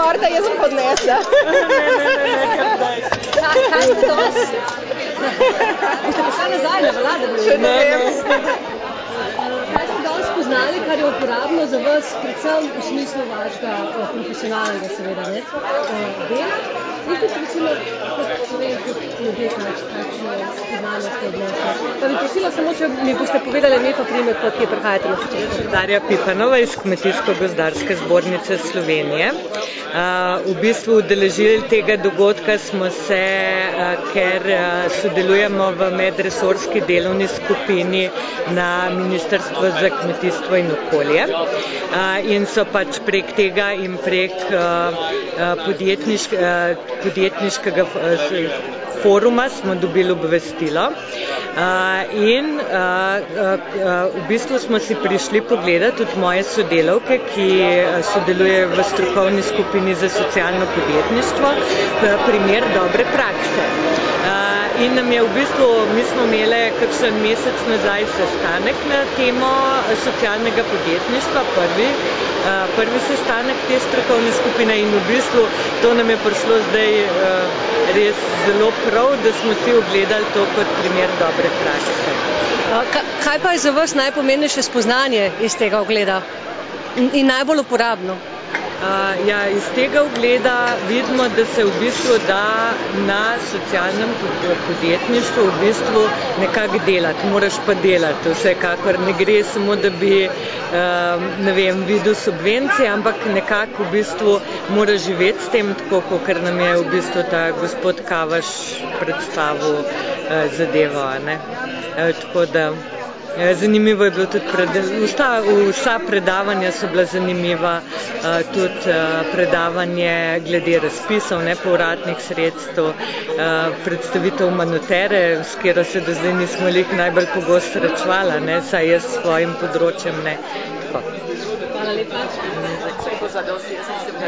Morda jaz bom odnesla. Kaj ste danes? Boste prišli nazaj na vlade? Še ne vem. Kaj ste danes spoznali, kar je uporabno za vas, predvsem v smislu vašega eh, profesionalnega, seveda, ne? eh, dela? In tudi recimo, kot ne vem, kot ljudje, kakšno spoznanje ste odnesli. Pa bi prosila samo, če mi boste povedali ime pa priimek, od kje prihajate na začetku. Darja Pipanova iz Kmetijsko-gozdarske zbornice Slovenije. V bistvu udeležili tega dogodka smo se, ker sodelujemo v medresorski delovni skupini na Ministrstvu za kmetijstvo in okolje. In so pač prek tega in prek podjetnišk, podjetniškega uh, foruma smo dobili obvestilo. Uh, in uh, uh, v bistvu smo si prišli pogledati tudi moje sodelavke, ki sodelujejo v strokovni skupini za socialno podjetništvo, primer dobre prakse. In nam je v bistvu, mi smo imeli kakšen mesec nazaj sestanek na temo socialnega podjetništva, prvi, prvi sestanek te strokovne skupine in v bistvu to nam je prišlo zdaj res zelo prav, da smo si ogledali to kot primer dobre prakse. Kaj pa je za vas najpomembnejše spoznanje iz tega ogleda in, najbolj uporabno? Ja, iz tega ogleda vidimo, da se v bistvu da na socialnem podjetništvu v bistvu nekako delati. Moraš pa delati, vsekakor ne gre samo, da bi ne vem, videl subvencije, ampak nekako v bistvu mora živeti s tem, tako kot nam je v bistvu ta gospod Kavaš predstavil zadevo. Uh, tako da, Zanimivo je bilo tudi, pred, vsa, vsa predavanja so bila zanimiva, tudi predavanje glede razpisov, nepovratnih sredstev, predstavitev Manotere, s katero se do zdaj nismo jih najbolj pogosto srečvala, ne, saj jaz s svojim področjem ne. Hvala lepa.